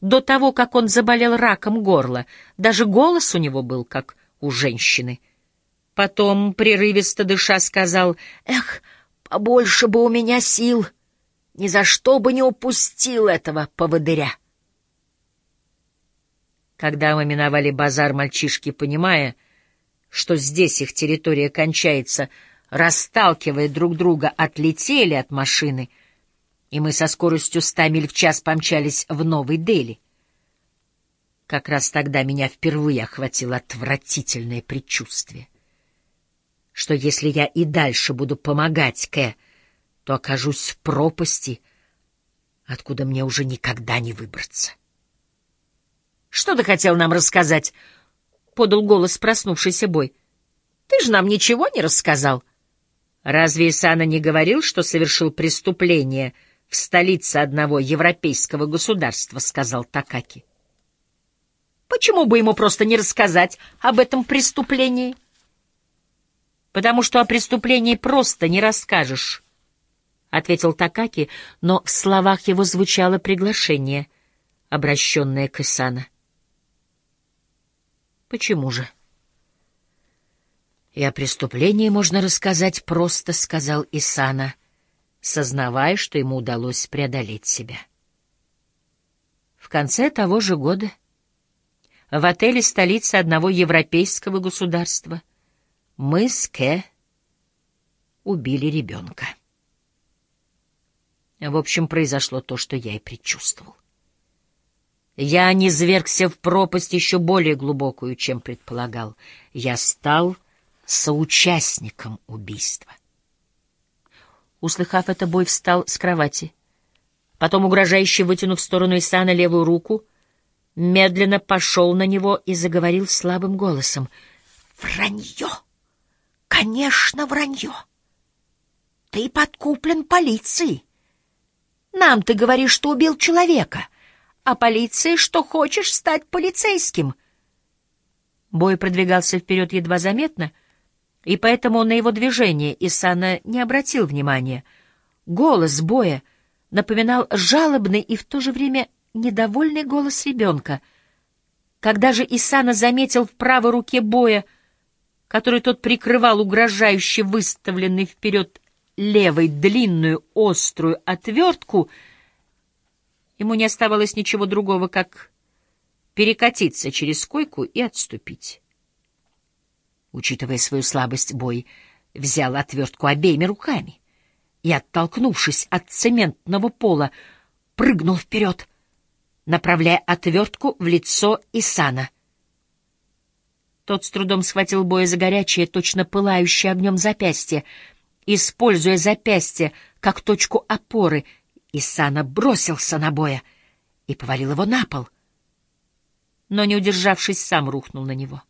До того, как он заболел раком горла, даже голос у него был, как у женщины. Потом, прерывисто дыша, сказал, «Эх, побольше бы у меня сил! Ни за что бы не упустил этого поводыря!» Когда мы миновали базар, мальчишки, понимая, что здесь их территория кончается, расталкивая друг друга, отлетели от машины, и мы со скоростью ста миль в час помчались в Новый Дели. Как раз тогда меня впервые охватило отвратительное предчувствие, что если я и дальше буду помогать Кэ, то окажусь в пропасти, откуда мне уже никогда не выбраться. «Что ты хотел нам рассказать?» — подал голос проснувшийся бой. «Ты же нам ничего не рассказал». «Разве Исана не говорил, что совершил преступление в столице одного европейского государства?» — сказал Такаки. «Почему бы ему просто не рассказать об этом преступлении?» «Потому что о преступлении просто не расскажешь», — ответил Такаки, но в словах его звучало приглашение, обращенное к Исана. Почему же? И о преступлении можно рассказать просто, сказал Исана, сознавая, что ему удалось преодолеть себя. В конце того же года в отеле столицы одного европейского государства мы с Ке убили ребенка. В общем, произошло то, что я и предчувствовал. Я не низвергся в пропасть еще более глубокую, чем предполагал. Я стал соучастником убийства. Услыхав это, бой встал с кровати. Потом, угрожающе вытянув в сторону Исана левую руку, медленно пошел на него и заговорил слабым голосом. «Вранье! Конечно, вранье! Ты подкуплен полицией. Нам ты говоришь, что убил человека» а полиции, что хочешь стать полицейским. Бой продвигался вперед едва заметно, и поэтому на его движение Исана не обратил внимания. Голос Боя напоминал жалобный и в то же время недовольный голос ребенка. Когда же Исана заметил в правой руке Боя, который тот прикрывал угрожающе выставленный вперед левой длинную острую отвертку — Ему не оставалось ничего другого, как перекатиться через койку и отступить. Учитывая свою слабость, Бой взял отвертку обеими руками и, оттолкнувшись от цементного пола, прыгнул вперед, направляя отвертку в лицо Исана. Тот с трудом схватил Боя за горячее, точно пылающее огнем запястье, используя запястье как точку опоры — Исана бросился на боя и повалил его на пол, но, не удержавшись, сам рухнул на него.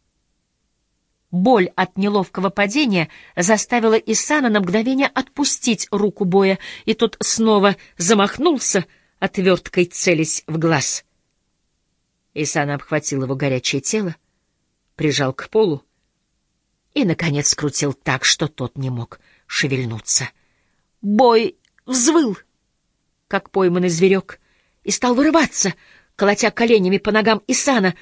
Боль от неловкого падения заставила Исана на мгновение отпустить руку боя, и тот снова замахнулся, отверткой целясь в глаз. Исана обхватил его горячее тело, прижал к полу и, наконец, скрутил так, что тот не мог шевельнуться. Бой взвыл — как пойманный зверек, и стал вырываться, колотя коленями по ногам Исана,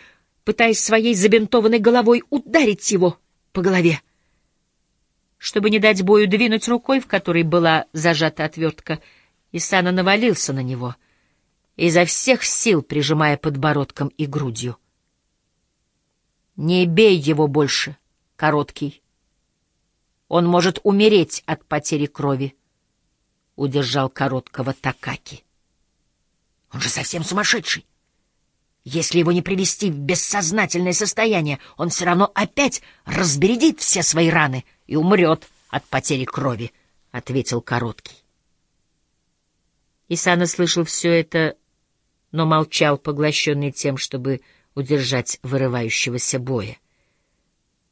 пытаясь своей забинтованной головой ударить его по голове. Чтобы не дать бою двинуть рукой, в которой была зажата отвертка, Исана навалился на него, изо всех сил прижимая подбородком и грудью. «Не бей его больше, короткий. Он может умереть от потери крови», удержал короткого Такаки. Он же совсем сумасшедший. Если его не привести в бессознательное состояние, он все равно опять разбередит все свои раны и умрет от потери крови, — ответил Короткий. Исана слышал все это, но молчал, поглощенный тем, чтобы удержать вырывающегося боя.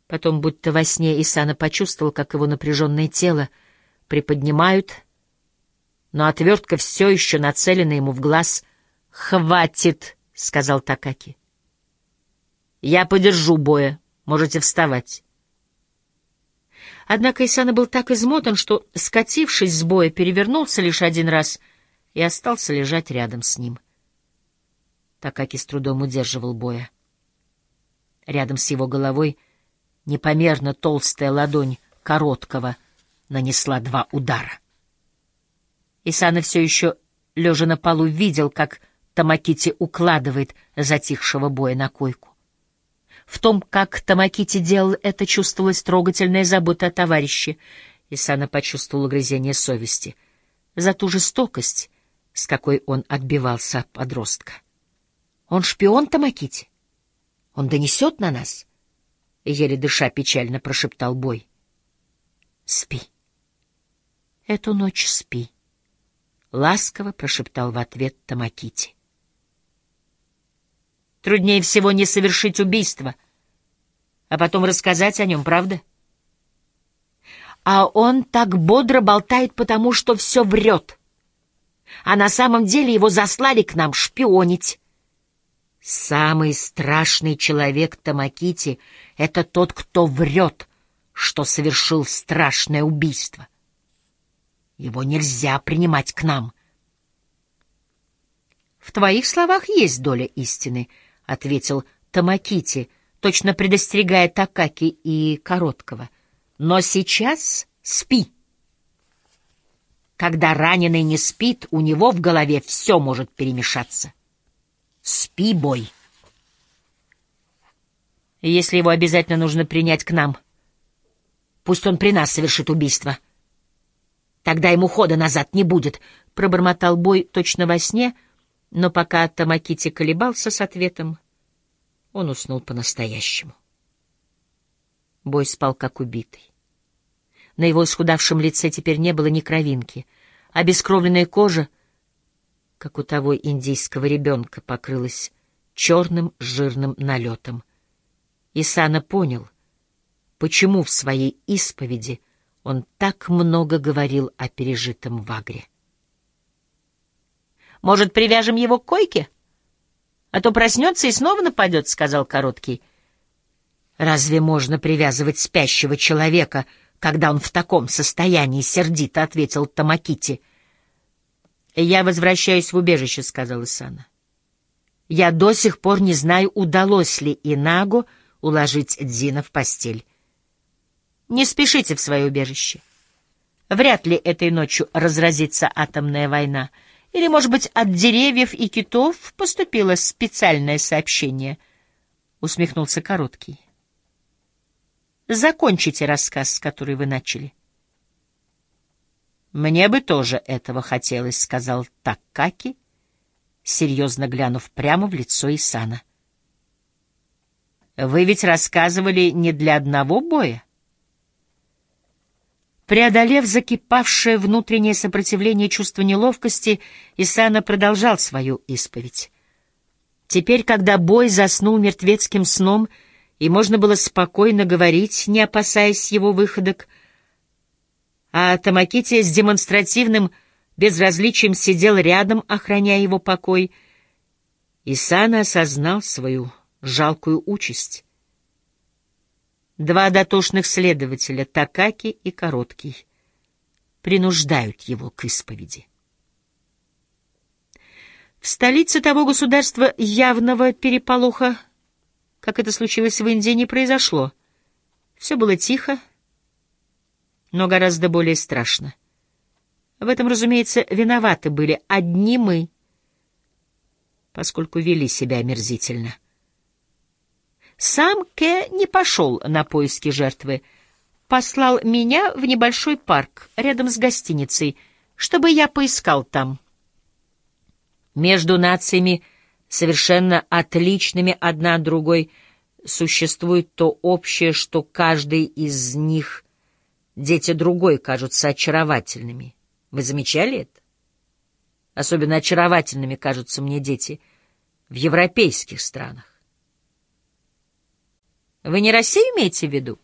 Потом, будто во сне, Исана почувствовал, как его напряженное тело приподнимают но отвертка все еще нацелена ему в глаз. «Хватит!» — сказал Такаки. «Я подержу боя. Можете вставать». Однако Исана был так измотан, что, скатившись с боя, перевернулся лишь один раз и остался лежать рядом с ним. Такаки с трудом удерживал боя. Рядом с его головой непомерно толстая ладонь короткого нанесла два удара. Исана все еще, лежа на полу, видел, как Тамакити укладывает затихшего боя на койку. В том, как Тамакити делал это, чувствовалась трогательная забота о товарище. Исана почувствовал угрызение совести за ту жестокость, с какой он отбивался от подростка. Он шпион Тамакити? Он донесет на нас? Еле дыша печально прошептал Бой. Спи. Эту ночь спи. Ласково прошептал в ответ Тамакити. Труднее всего не совершить убийство, а потом рассказать о нем, правда? А он так бодро болтает, потому что все врет. А на самом деле его заслали к нам шпионить. Самый страшный человек Тамакити — это тот, кто врет, что совершил страшное убийство. Его нельзя принимать к нам. В твоих словах есть доля истины —— ответил Тамакити, точно предостерегая Такаки и Короткого. «Но сейчас спи». Когда раненый не спит, у него в голове все может перемешаться. Спи, бой. Если его обязательно нужно принять к нам, пусть он при нас совершит убийство. Тогда ему хода назад не будет, — пробормотал бой точно во сне, но пока Тамакити колебался с ответом, он уснул по-настоящему. Бой спал как убитый. На его исхудавшем лице теперь не было ни кровинки, а бескровленная кожа, как у того индийского ребенка, покрылась черным жирным налетом. Исана понял, почему в своей исповеди он так много говорил о пережитом в Агре. Может, привяжем его к койке? А то проснется и снова нападет, — сказал Короткий. Разве можно привязывать спящего человека, когда он в таком состоянии сердито, — ответил Тамакити. Я возвращаюсь в убежище, — сказал Исана. Я до сих пор не знаю, удалось ли Инагу уложить Дзина в постель. Не спешите в свое убежище. Вряд ли этой ночью разразится атомная война — или, может быть, от деревьев и китов поступило специальное сообщение? Усмехнулся Короткий. Закончите рассказ, который вы начали. Мне бы тоже этого хотелось, сказал Такаки, серьезно глянув прямо в лицо Исана. Вы ведь рассказывали не для одного боя? Преодолев закипавшее внутреннее сопротивление чувства неловкости, Исана продолжал свою исповедь. Теперь, когда бой заснул мертвецким сном, и можно было спокойно говорить, не опасаясь его выходок, а Тамакити с демонстративным безразличием сидел рядом, охраняя его покой, Исана осознал свою жалкую участь. Два дотошных следователя, Такаки и Короткий, принуждают его к исповеди. В столице того государства явного переполоха, как это случилось в Индии, не произошло. Все было тихо, но гораздо более страшно. В этом, разумеется, виноваты были одни мы, поскольку вели себя омерзительно. Сам Ке не пошел на поиски жертвы. Послал меня в небольшой парк рядом с гостиницей, чтобы я поискал там. Между нациями, совершенно отличными одна от другой, существует то общее, что каждый из них, дети другой, кажутся очаровательными. Вы замечали это? Особенно очаровательными кажутся мне дети в европейских странах. Вы не Россию имеете в виду?